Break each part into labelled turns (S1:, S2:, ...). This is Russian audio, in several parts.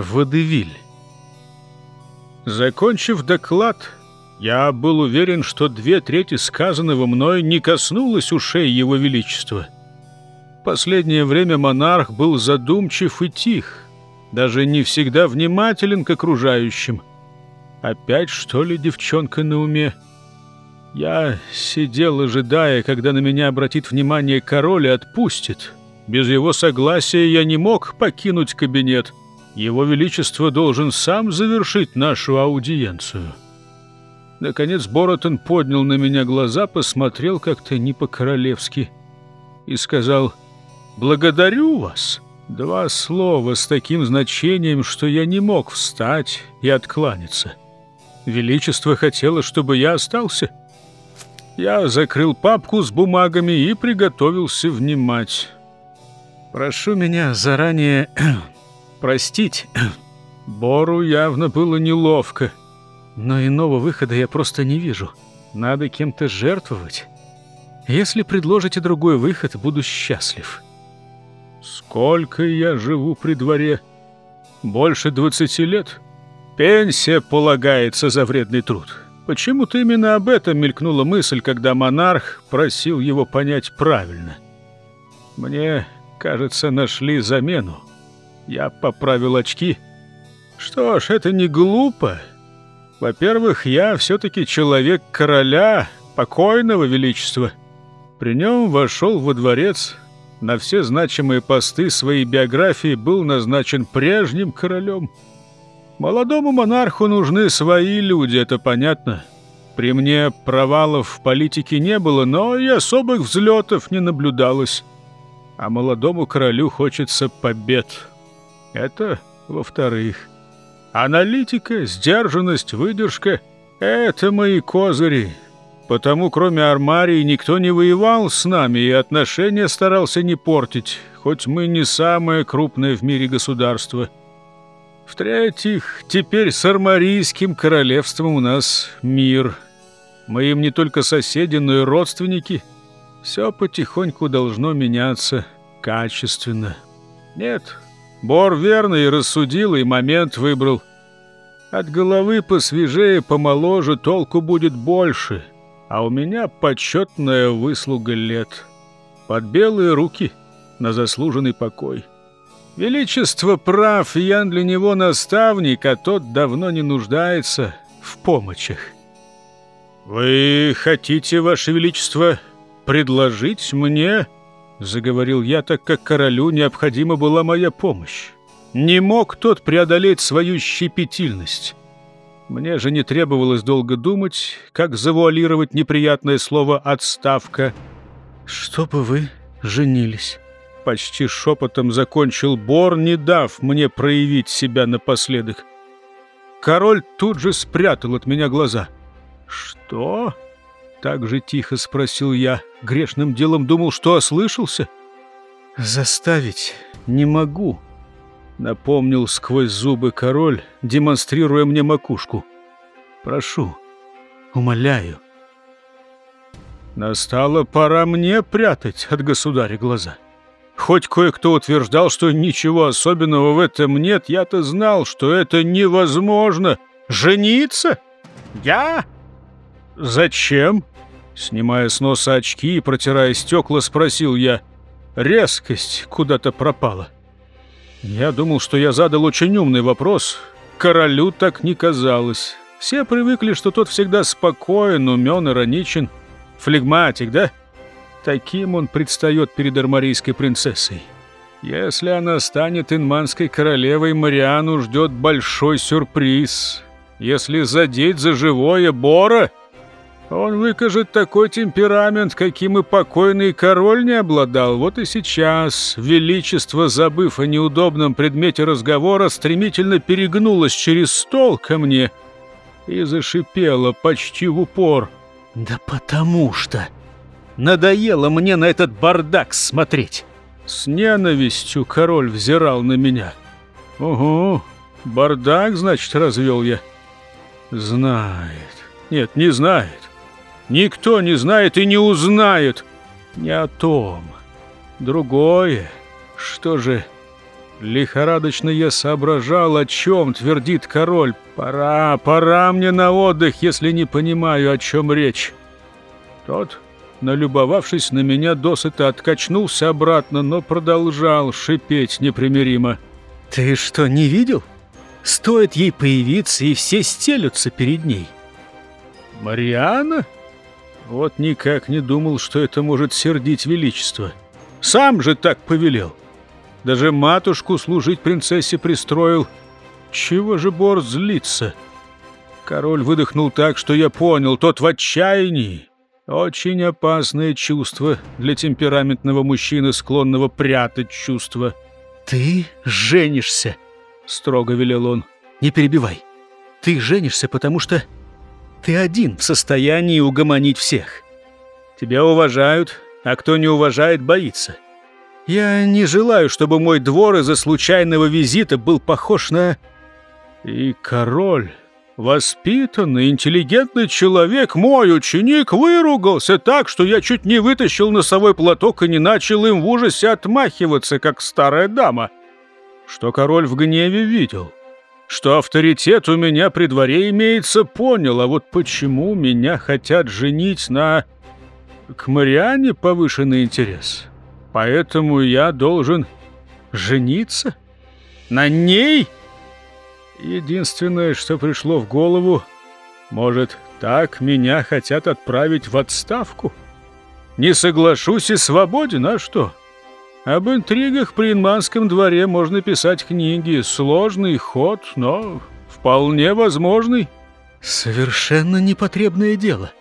S1: Водевиль. Закончив доклад, я был уверен, что две трети сказанного мной не коснулось ушей Его Величества. Последнее время монарх был задумчив и тих, даже не всегда внимателен к окружающим. Опять, что ли, девчонка на уме? Я сидел, ожидая, когда на меня обратит внимание король и отпустит. Без его согласия я не мог покинуть кабинет — его Величество должен сам завершить нашу аудиенцию. Наконец Боротон поднял на меня глаза, посмотрел как-то не по-королевски и сказал «Благодарю вас». Два слова с таким значением, что я не мог встать и откланяться. Величество хотело, чтобы я остался. Я закрыл папку с бумагами и приготовился внимать. «Прошу меня заранее простить. Бору явно было неловко. Но иного выхода я просто не вижу. Надо кем-то жертвовать. Если предложите другой выход, буду счастлив. Сколько я живу при дворе? Больше двадцати лет. Пенсия полагается за вредный труд. Почему-то именно об этом мелькнула мысль, когда монарх просил его понять правильно. Мне, кажется, нашли замену. Я поправил очки. Что ж, это не глупо. Во-первых, я все-таки человек короля, покойного величества. При нем вошел во дворец. На все значимые посты своей биографии был назначен прежним королем. Молодому монарху нужны свои люди, это понятно. При мне провалов в политике не было, но и особых взлетов не наблюдалось. А молодому королю хочется побед. Это во-вторых. Аналитика, сдержанность, выдержка — это мои козыри. Потому кроме Армарии никто не воевал с нами и отношения старался не портить, хоть мы не самое крупное в мире государство. В-третьих, теперь с Армарийским королевством у нас мир. Мы им не только соседи, но и родственники. Все потихоньку должно меняться качественно. Нет, Бор верно и рассудил, и момент выбрал. От головы посвежее, помоложе толку будет больше, а у меня почетная выслуга лет. Под белые руки на заслуженный покой. Величество прав, я для него наставник, а тот давно не нуждается в помощах. «Вы хотите, Ваше Величество, предложить мне...» Заговорил я, так как королю необходима была моя помощь. Не мог тот преодолеть свою щепетильность. Мне же не требовалось долго думать, как завуалировать неприятное слово «отставка». «Чтобы вы женились». Почти шепотом закончил Бор, не дав мне проявить себя напоследок. Король тут же спрятал от меня глаза. «Что?» Так же тихо спросил я. Грешным делом думал, что ослышался. «Заставить не могу», — напомнил сквозь зубы король, демонстрируя мне макушку. «Прошу, умоляю». Настала пора мне прятать от государя глаза. Хоть кое-кто утверждал, что ничего особенного в этом нет, я-то знал, что это невозможно. Жениться? Я? «Зачем?» Снимая с носа очки и протирая стекла, спросил я. Резкость куда-то пропала. Я думал, что я задал очень умный вопрос. Королю так не казалось. Все привыкли, что тот всегда спокоен, умен, ироничен. Флегматик, да? Таким он предстает перед армарийской принцессой. Если она станет инманской королевой, Мариану ждет большой сюрприз. Если задеть за живое Бора, он выкажет такой темперамент, каким и покойный король не обладал. Вот и сейчас Величество, забыв о неудобном предмете разговора, стремительно перегнулось через стол ко мне и зашипело почти в упор. «Да потому что надоело мне на этот бардак смотреть!» С ненавистью король взирал на меня. «Угу, бардак, значит, развел я?» «Знает. Нет, не знает. Никто не знает и не узнает. Не о том. Другое. Что же Лихорадочно я соображал, о чем твердит король. Пора, пора мне на отдых, если не понимаю, о чем речь. Тот, налюбовавшись на меня, досыта откачнулся обратно, но продолжал шипеть непримиримо.
S2: «Ты что, не видел? Стоит ей появиться, и все стелются перед ней».
S1: «Мариана?» Вот никак не думал, что это может сердить величество. Сам же так повелел. Даже матушку служить принцессе пристроил. Чего же Бор злится? Король выдохнул так, что я понял, тот в отчаянии. Очень опасное чувство для темпераментного мужчины, склонного прятать чувства.
S2: «Ты женишься», — строго велел он. «Не перебивай. Ты женишься, потому что ты один в состоянии угомонить всех. Тебя уважают, а кто не уважает, боится. Я не желаю, чтобы мой двор из-за случайного визита был похож на...
S1: И король, воспитанный, интеллигентный человек, мой ученик, выругался так, что я чуть не вытащил носовой платок и не начал им в ужасе отмахиваться, как старая дама. Что король в гневе видел? Что авторитет у меня при дворе имеется, понял, а вот почему меня хотят женить на... К Мариане повышенный интерес. Поэтому я должен жениться? На ней? Единственное, что пришло в голову, может, так меня хотят отправить в отставку? Не соглашусь и свободен, а что? Об интригах при Инманском дворе можно писать книги. Сложный ход, но вполне возможный.
S2: Совершенно непотребное дело.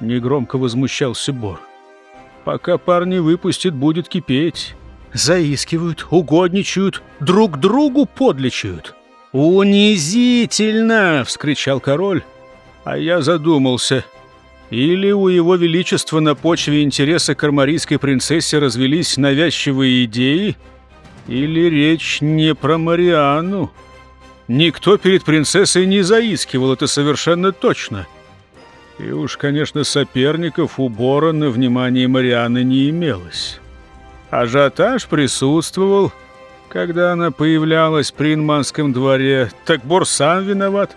S1: Негромко возмущался Бор. Пока парни выпустят, будет кипеть.
S2: Заискивают, угодничают, друг другу подлечают. «Унизительно!» — вскричал король. А я задумался — или у его величества на почве интереса к принцессе развелись навязчивые идеи, или речь не про Мариану. Никто перед принцессой не заискивал, это совершенно точно. И уж, конечно, соперников у Бора на внимание Марианы не имелось. Ажиотаж присутствовал, когда она появлялась при Инманском дворе, так Бор сам виноват.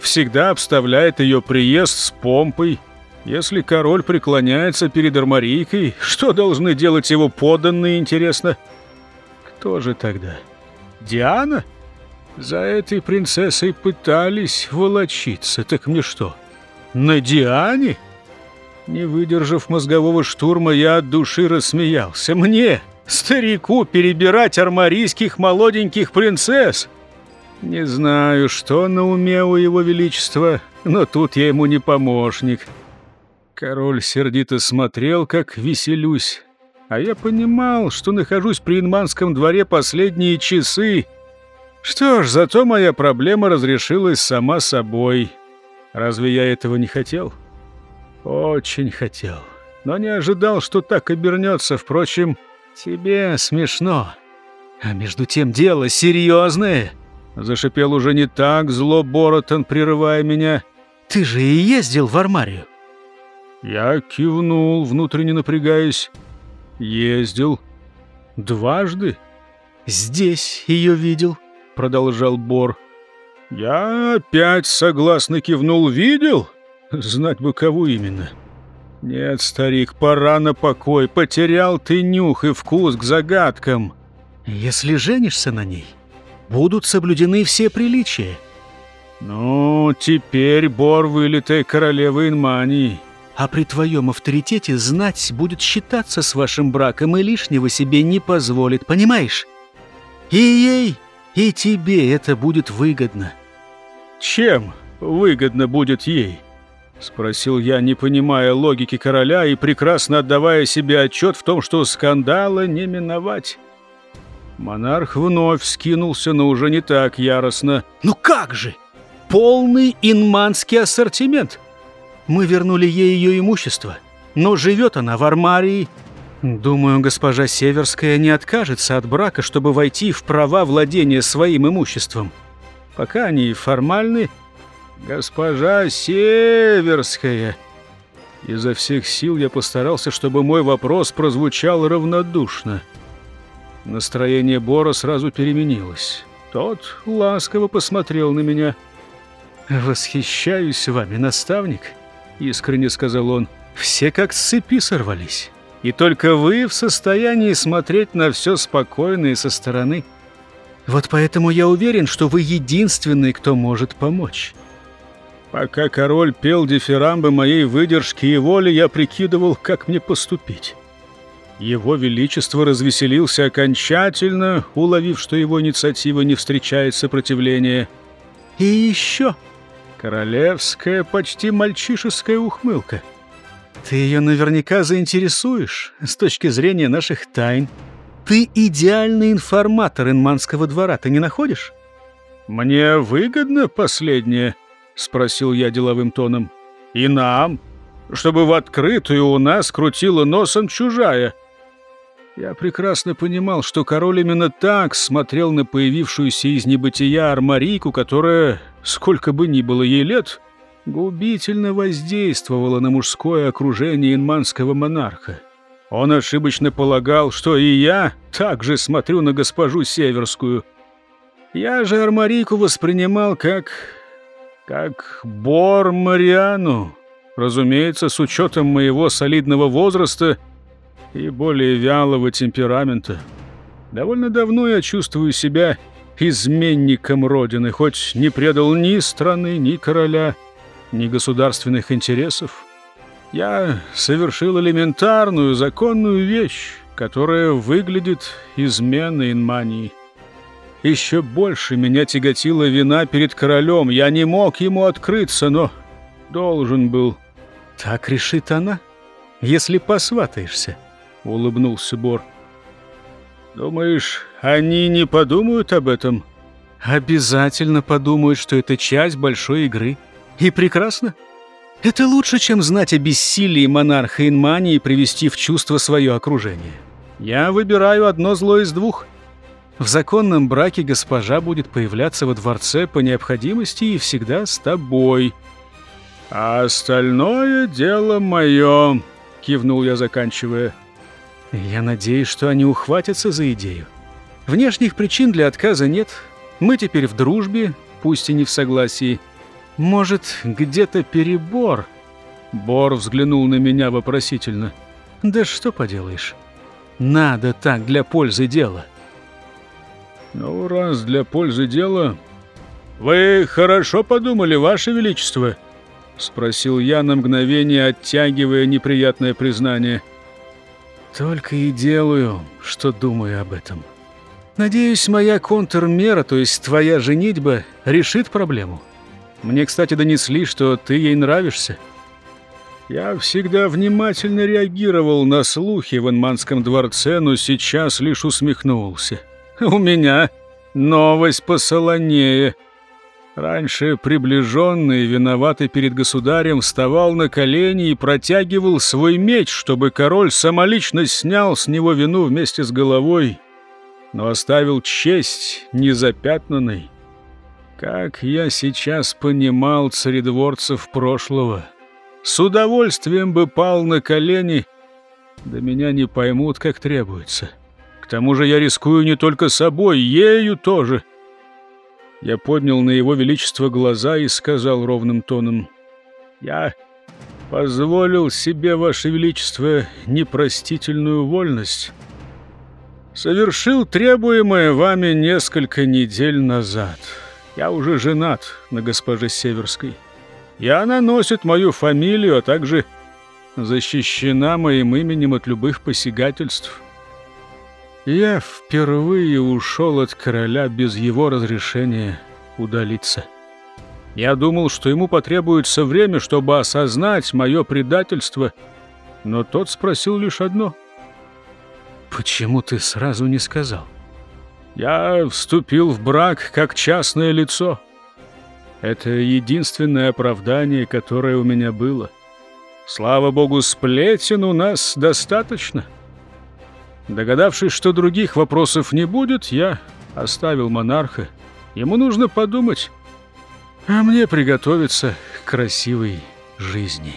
S2: Всегда обставляет ее приезд с помпой – если король преклоняется перед армарийкой, что должны делать его подданные, интересно? Кто же тогда? Диана? За этой принцессой пытались волочиться, так мне что, на Диане? Не выдержав мозгового штурма, я от души рассмеялся. Мне, старику, перебирать армарийских молоденьких принцесс? Не знаю, что на уме у его величества, но тут я ему не помощник». Король сердито смотрел, как веселюсь, а я понимал, что нахожусь при Инманском дворе последние часы. Что ж, зато моя проблема разрешилась сама собой. Разве я этого не хотел? Очень хотел, но не ожидал, что так обернется. Впрочем, тебе смешно. А между тем дело серьезное. Зашипел уже не так зло Боротон, прерывая меня. Ты же и ездил в Армарию. Я кивнул, внутренне напрягаясь. Ездил. Дважды. Здесь ее видел, продолжал Бор. Я опять согласно кивнул. Видел? Знать бы, кого именно. Нет, старик, пора на покой. Потерял ты нюх и вкус к загадкам. Если женишься на ней, будут соблюдены все приличия. Ну, теперь Бор вылитая королева Инмании а при твоем авторитете знать будет считаться с вашим браком и лишнего себе не позволит, понимаешь? И ей, и тебе это будет выгодно». «Чем выгодно будет ей?» — спросил я, не понимая логики короля и прекрасно отдавая себе отчет в том, что скандала не миновать. Монарх вновь скинулся, но уже не так яростно. «Ну как же! Полный инманский ассортимент!» Мы вернули ей ее имущество, но живет она в армарии. Думаю, госпожа Северская не откажется от брака, чтобы войти в права владения своим имуществом. Пока они формальны. Госпожа Северская... Изо всех сил я постарался, чтобы мой вопрос прозвучал равнодушно. Настроение Бора сразу переменилось. Тот ласково посмотрел на меня. «Восхищаюсь вами, наставник», — искренне сказал он. «Все как с цепи сорвались. И только вы в состоянии смотреть на все спокойно и со стороны. Вот поэтому я уверен, что вы единственный, кто может помочь». Пока король пел дифирамбы моей выдержки и воли, я прикидывал, как мне поступить. Его Величество развеселился окончательно, уловив, что его инициатива не встречает сопротивления. И еще королевская, почти мальчишеская ухмылка. Ты ее наверняка заинтересуешь с точки зрения наших тайн. Ты идеальный информатор инманского двора, ты не находишь? Мне выгодно последнее, спросил я деловым тоном. И нам, чтобы в открытую у нас крутила носом чужая. Я прекрасно понимал, что король именно так смотрел на появившуюся из небытия армарийку, которая, сколько бы ни было ей лет, губительно воздействовала на мужское окружение инманского монарха. Он ошибочно полагал, что и я также смотрю на госпожу Северскую. Я же армарийку воспринимал как... как Бор Мариану. Разумеется, с учетом моего солидного возраста — и более вялого темперамента. Довольно давно я чувствую себя изменником Родины, хоть не предал ни страны, ни короля, ни государственных интересов. Я совершил элементарную законную вещь, которая выглядит изменой инмании. Еще больше меня тяготила вина перед королем. Я не мог ему открыться, но должен был. Так решит она, если посватаешься. — улыбнулся Бор. «Думаешь, они не подумают об этом?» «Обязательно подумают, что это часть большой игры. И прекрасно. Это лучше, чем знать о бессилии монарха Инмании и привести в чувство свое окружение. Я выбираю одно зло из двух. В законном браке госпожа будет появляться во дворце по необходимости и всегда с тобой. А остальное дело мое», — кивнул я, заканчивая. Я надеюсь, что они ухватятся за идею. Внешних причин для отказа нет. Мы теперь в дружбе, пусть и не в согласии. Может, где-то перебор?» Бор взглянул на меня вопросительно. «Да что поделаешь? Надо так для пользы дела». «Ну, раз для пользы дела...» «Вы хорошо подумали, Ваше Величество?» — спросил я на мгновение, оттягивая неприятное признание. Только и делаю, что думаю об этом. Надеюсь, моя контрмера, то есть твоя женитьба, решит проблему. Мне, кстати, донесли, что ты ей нравишься. Я всегда внимательно реагировал на слухи в Инманском дворце, но сейчас лишь усмехнулся. У меня новость посолонее — Раньше приближенный, виноватый перед государем, вставал на колени и протягивал свой меч, чтобы король самолично снял с него вину вместе с головой, но оставил честь незапятнанной. Как я сейчас понимал царедворцев прошлого. С удовольствием бы пал на колени, да меня не поймут, как требуется. К тому же я рискую не только собой, ею тоже — я поднял на его величество глаза и сказал ровным тоном, «Я позволил себе, ваше величество, непростительную вольность. Совершил требуемое вами несколько недель назад. Я уже женат на госпоже Северской, и она носит мою фамилию, а также защищена моим именем от любых посягательств». Я впервые ушел от короля без его разрешения удалиться. Я думал, что ему потребуется время, чтобы осознать мое предательство, но тот спросил лишь одно. «Почему ты сразу не сказал?» «Я вступил в брак как частное лицо. Это единственное оправдание, которое у меня было. Слава богу, сплетен у нас достаточно». Догадавшись, что других вопросов не будет, я оставил монарха. Ему нужно подумать, а мне приготовиться к красивой жизни».